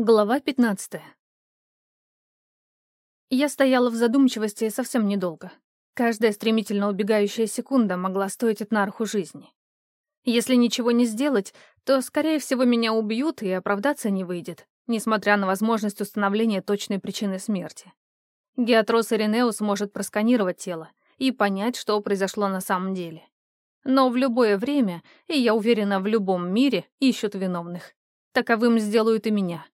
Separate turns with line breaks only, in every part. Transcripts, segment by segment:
Глава 15 Я стояла в задумчивости совсем недолго. Каждая стремительно убегающая секунда могла стоить от Нарху жизни. Если ничего не сделать, то, скорее всего, меня убьют и оправдаться не выйдет, несмотря на возможность установления точной причины смерти. Геатрос Иринеус может просканировать тело и понять, что произошло на самом деле. Но в любое время, и я уверена, в любом мире ищут виновных. Таковым сделают и меня.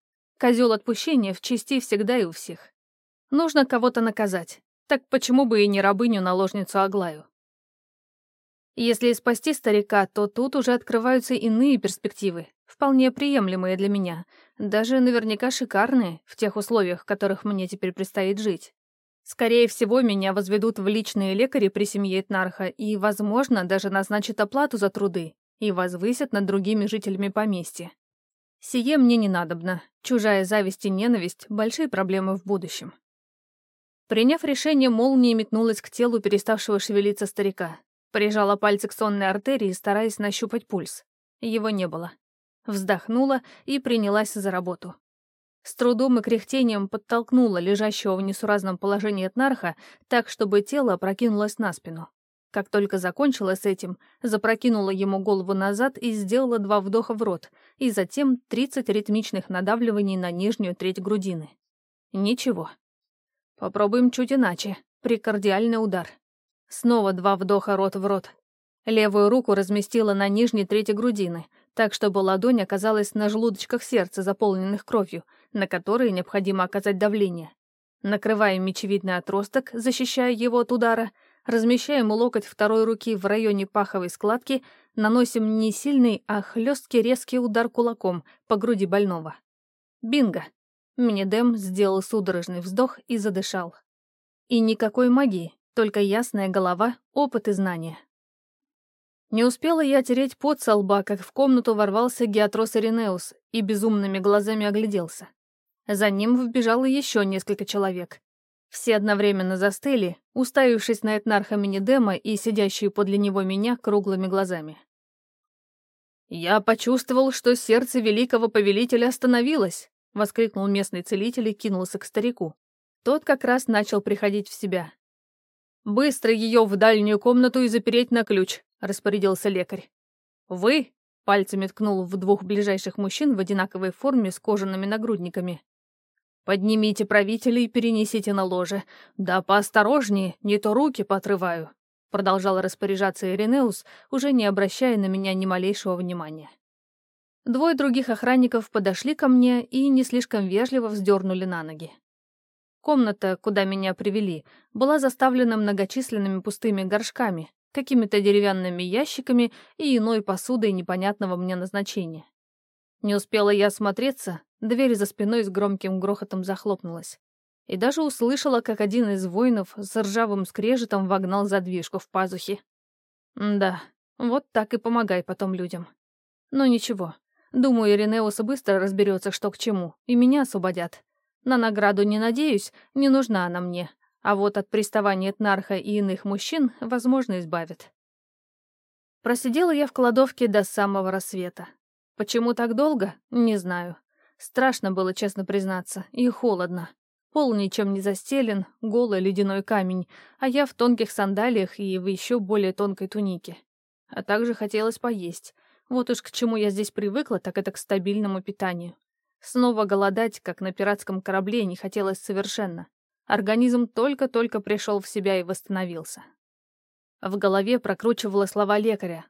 Козел отпущения в части всегда и у всех. Нужно кого-то наказать. Так почему бы и не рабыню-наложницу Аглаю? Если спасти старика, то тут уже открываются иные перспективы, вполне приемлемые для меня, даже наверняка шикарные в тех условиях, в которых мне теперь предстоит жить. Скорее всего, меня возведут в личные лекари при семье Этнарха и, возможно, даже назначат оплату за труды и возвысят над другими жителями поместья. Сие мне не надобно. Чужая зависть и ненависть — большие проблемы в будущем. Приняв решение, молния метнулась к телу переставшего шевелиться старика. Прижала пальцы к сонной артерии, стараясь нащупать пульс. Его не было. Вздохнула и принялась за работу. С трудом и кряхтением подтолкнула лежащего в несуразном положении Этнарха так, чтобы тело опрокинулось на спину. Как только закончила с этим, запрокинула ему голову назад и сделала два вдоха в рот, и затем 30 ритмичных надавливаний на нижнюю треть грудины. Ничего. Попробуем чуть иначе. Прикардиальный удар. Снова два вдоха рот в рот. Левую руку разместила на нижней трети грудины, так, чтобы ладонь оказалась на желудочках сердца, заполненных кровью, на которые необходимо оказать давление. Накрываем мечевидный отросток, защищая его от удара — размещаем локоть второй руки в районе паховой складки, наносим не сильный, а хлесткий резкий удар кулаком по груди больного. Бинго! Минидем сделал судорожный вздох и задышал. И никакой магии, только ясная голова, опыт и знания. Не успела я тереть пот со лба, как в комнату ворвался Геатрос Иринеус и безумными глазами огляделся. За ним вбежало еще несколько человек. Все одновременно застыли, уставившись на этнарха Минидема и сидящую подле него меня круглыми глазами. «Я почувствовал, что сердце великого повелителя остановилось», — воскликнул местный целитель и кинулся к старику. Тот как раз начал приходить в себя. «Быстро ее в дальнюю комнату и запереть на ключ», — распорядился лекарь. «Вы», — пальцами ткнул в двух ближайших мужчин в одинаковой форме с кожаными нагрудниками, Поднимите правителя и перенесите на ложе. Да поосторожнее, не то руки поотрываю», — продолжал распоряжаться Иринеус, уже не обращая на меня ни малейшего внимания. Двое других охранников подошли ко мне и не слишком вежливо вздернули на ноги. Комната, куда меня привели, была заставлена многочисленными пустыми горшками, какими-то деревянными ящиками и иной посудой непонятного мне назначения. Не успела я осмотреться, Дверь за спиной с громким грохотом захлопнулась. И даже услышала, как один из воинов с ржавым скрежетом вогнал задвижку в пазухи. Да, вот так и помогай потом людям. Но ничего. Думаю, Иринеус быстро разберется, что к чему, и меня освободят. На награду не надеюсь, не нужна она мне. А вот от приставания Этнарха и иных мужчин, возможно, избавит. Просидела я в кладовке до самого рассвета. Почему так долго? Не знаю. Страшно было, честно признаться, и холодно. Пол ничем не застелен, голый ледяной камень, а я в тонких сандалиях и в еще более тонкой тунике. А также хотелось поесть. Вот уж к чему я здесь привыкла, так это к стабильному питанию. Снова голодать, как на пиратском корабле, не хотелось совершенно. Организм только-только пришел в себя и восстановился. В голове прокручивала слова лекаря.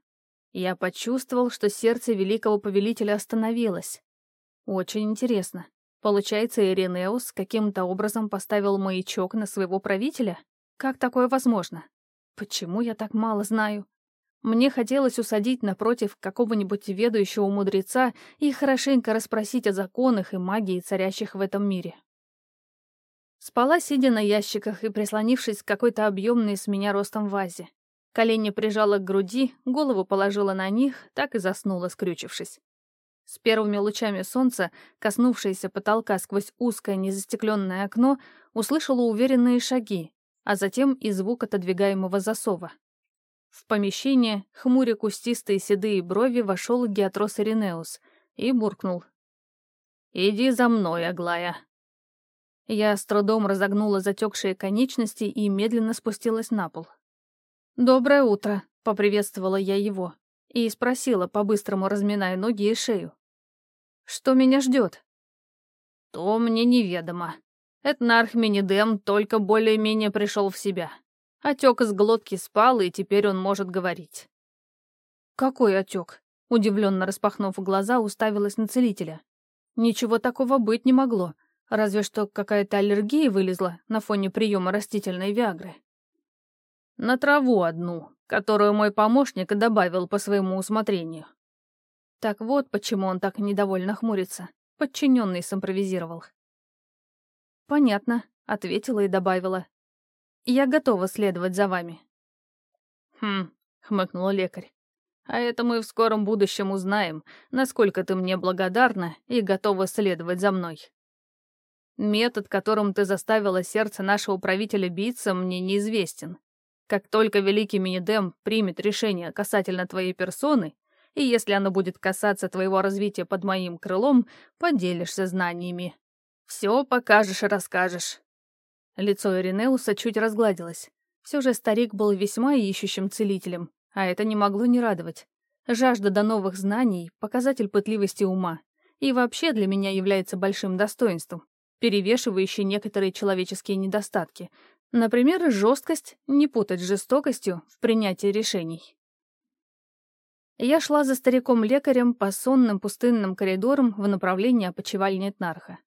Я почувствовал, что сердце великого повелителя остановилось. Очень интересно. Получается, Иринеус каким-то образом поставил маячок на своего правителя? Как такое возможно? Почему я так мало знаю? Мне хотелось усадить напротив какого-нибудь ведущего мудреца и хорошенько расспросить о законах и магии, царящих в этом мире. Спала, сидя на ящиках и прислонившись к какой-то объемной с меня ростом вазе. Колени прижала к груди, голову положила на них, так и заснула, скрючившись. С первыми лучами солнца, коснувшиеся потолка сквозь узкое незастекленное окно, услышала уверенные шаги, а затем и звук отодвигаемого засова. В помещение, хмуря кустистые седые брови, вошел Геатрос Иринеус и буркнул. Иди за мной, Аглая». Я с трудом разогнула затекшие конечности и медленно спустилась на пол. «Доброе утро», — поприветствовала я его и спросила, по-быстрому разминая ноги и шею. «Что меня ждет? «То мне неведомо. Этнарх Минидем только более-менее пришел в себя. Отек из глотки спал, и теперь он может говорить». «Какой отек?» Удивленно распахнув глаза, уставилась на целителя. «Ничего такого быть не могло, разве что какая-то аллергия вылезла на фоне приема растительной виагры». «На траву одну, которую мой помощник добавил по своему усмотрению». Так вот, почему он так недовольно хмурится. Подчиненный симпровизировал. «Понятно», — ответила и добавила. «Я готова следовать за вами». «Хм», — хмыкнул лекарь. А это мы в скором будущем узнаем, насколько ты мне благодарна и готова следовать за мной. Метод, которым ты заставила сердце нашего правителя биться, мне неизвестен. Как только великий Минидем примет решение касательно твоей персоны, и если оно будет касаться твоего развития под моим крылом, поделишься знаниями. Все покажешь и расскажешь». Лицо Иринеуса чуть разгладилось. Все же старик был весьма ищущим целителем, а это не могло не радовать. Жажда до новых знаний — показатель пытливости ума. И вообще для меня является большим достоинством, перевешивающий некоторые человеческие недостатки. Например, жесткость, не путать с жестокостью в принятии решений. Я шла за стариком-лекарем по сонным пустынным коридорам в направлении опочивальни Этнарха.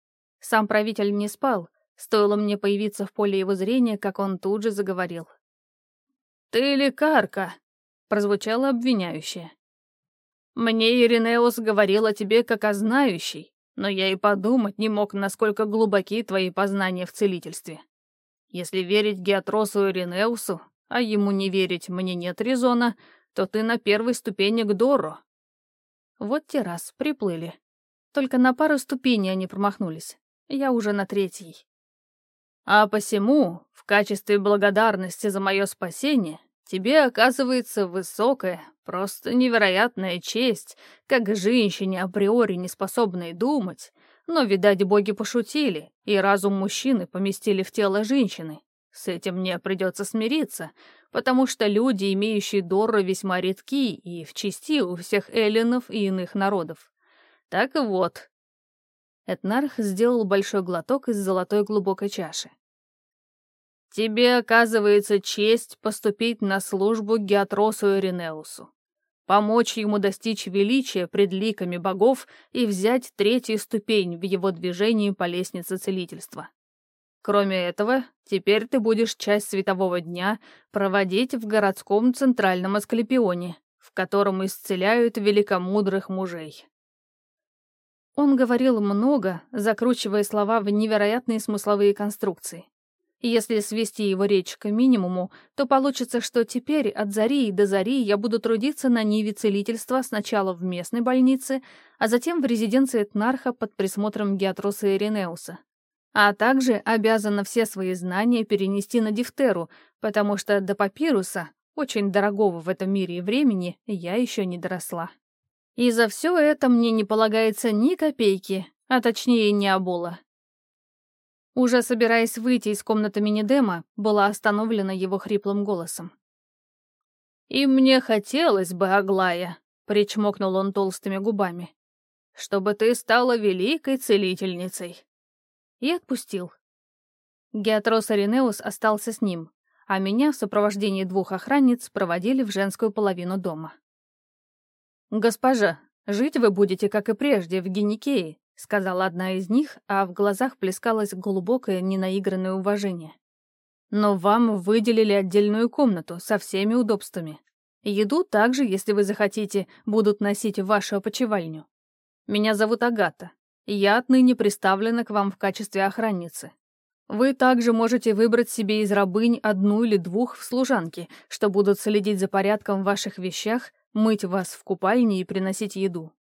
Сам правитель не спал, стоило мне появиться в поле его зрения, как он тут же заговорил. «Ты лекарка!» прозвучало обвиняюще. «Мне Иринеус говорил о тебе как о знающей, но я и подумать не мог, насколько глубоки твои познания в целительстве. Если верить Геатросу Иринеусу, а ему не верить мне нет резона, то ты на первой ступени к Дору». Вот те раз приплыли. Только на пару ступеней они промахнулись. Я уже на третьей. А посему, в качестве благодарности за мое спасение, Тебе оказывается высокая, просто невероятная честь, как женщине априори не способной думать, но, видать, боги пошутили, и разум мужчины поместили в тело женщины. С этим мне придется смириться, потому что люди, имеющие Дору, весьма редки и в чести у всех эллинов и иных народов. Так вот. Этнарх сделал большой глоток из золотой глубокой чаши. Тебе оказывается честь поступить на службу Геатросу Иринеусу, помочь ему достичь величия пред ликами богов и взять третью ступень в его движении по лестнице целительства. Кроме этого, теперь ты будешь часть светового дня проводить в городском центральном Асклепионе, в котором исцеляют великомудрых мужей. Он говорил много, закручивая слова в невероятные смысловые конструкции. Если свести его речь к минимуму, то получится, что теперь от зари до зари я буду трудиться на ниве целительства сначала в местной больнице, а затем в резиденции Этнарха под присмотром Геатроса Иринеуса. А также обязана все свои знания перенести на Дифтеру, потому что до папируса, очень дорогого в этом мире и времени, я еще не доросла. И за все это мне не полагается ни копейки, а точнее не обола. Уже собираясь выйти из комнаты мини-дема, была остановлена его хриплым голосом. «И мне хотелось бы, Аглая», — причмокнул он толстыми губами, «чтобы ты стала великой целительницей». И отпустил. Геатрос Аринеус остался с ним, а меня в сопровождении двух охранниц проводили в женскую половину дома. «Госпожа, жить вы будете, как и прежде, в Геникее», — сказала одна из них, а в глазах плескалось глубокое, ненаигранное уважение. «Но вам выделили отдельную комнату со всеми удобствами. Еду также, если вы захотите, будут носить в вашу опочивальню. Меня зовут Агата. Я отныне приставлена к вам в качестве охранницы. Вы также можете выбрать себе из рабынь одну или двух в служанке, что будут следить за порядком в ваших вещах, мыть вас в купальне и приносить еду.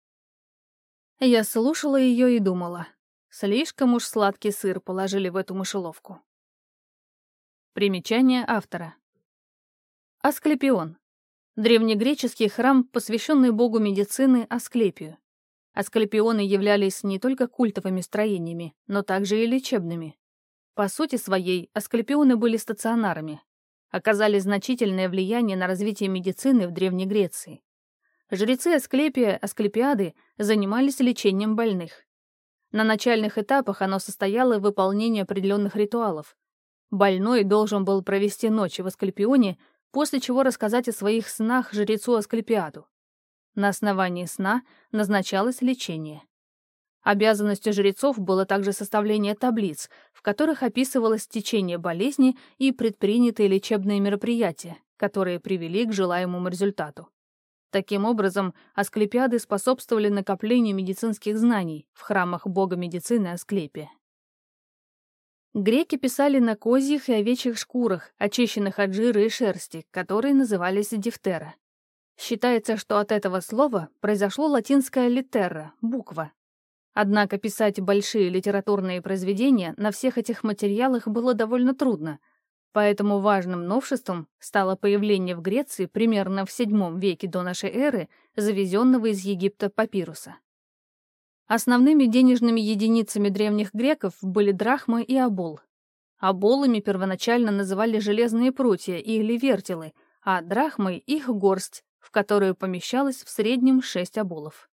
Я слушала ее и думала. Слишком уж сладкий сыр положили в эту мышеловку. Примечание автора. Асклепион. Древнегреческий храм, посвященный богу медицины Асклепию. Асклепионы являлись не только культовыми строениями, но также и лечебными. По сути своей, асклепионы были стационарами, оказали значительное влияние на развитие медицины в Древней Греции. Жрецы Асклепия, Асклепиады занимались лечением больных. На начальных этапах оно состояло в выполнении определенных ритуалов. Больной должен был провести ночь в Асклепионе, после чего рассказать о своих снах жрецу Асклепиаду. На основании сна назначалось лечение. Обязанностью жрецов было также составление таблиц, в которых описывалось течение болезни и предпринятые лечебные мероприятия, которые привели к желаемому результату. Таким образом, Асклепиады способствовали накоплению медицинских знаний в храмах бога медицины Асклепия. Греки писали на козьих и овечьих шкурах, очищенных от жира и шерсти, которые назывались дифтера. Считается, что от этого слова произошло латинское «литерра» — буква. Однако писать большие литературные произведения на всех этих материалах было довольно трудно, поэтому важным новшеством стало появление в Греции примерно в VII веке до нашей эры завезенного из Египта папируса. Основными денежными единицами древних греков были драхма и обол. Оболами первоначально называли железные прутья или вертелы, а драхмой — их горсть, в которую помещалось в среднем шесть оболов.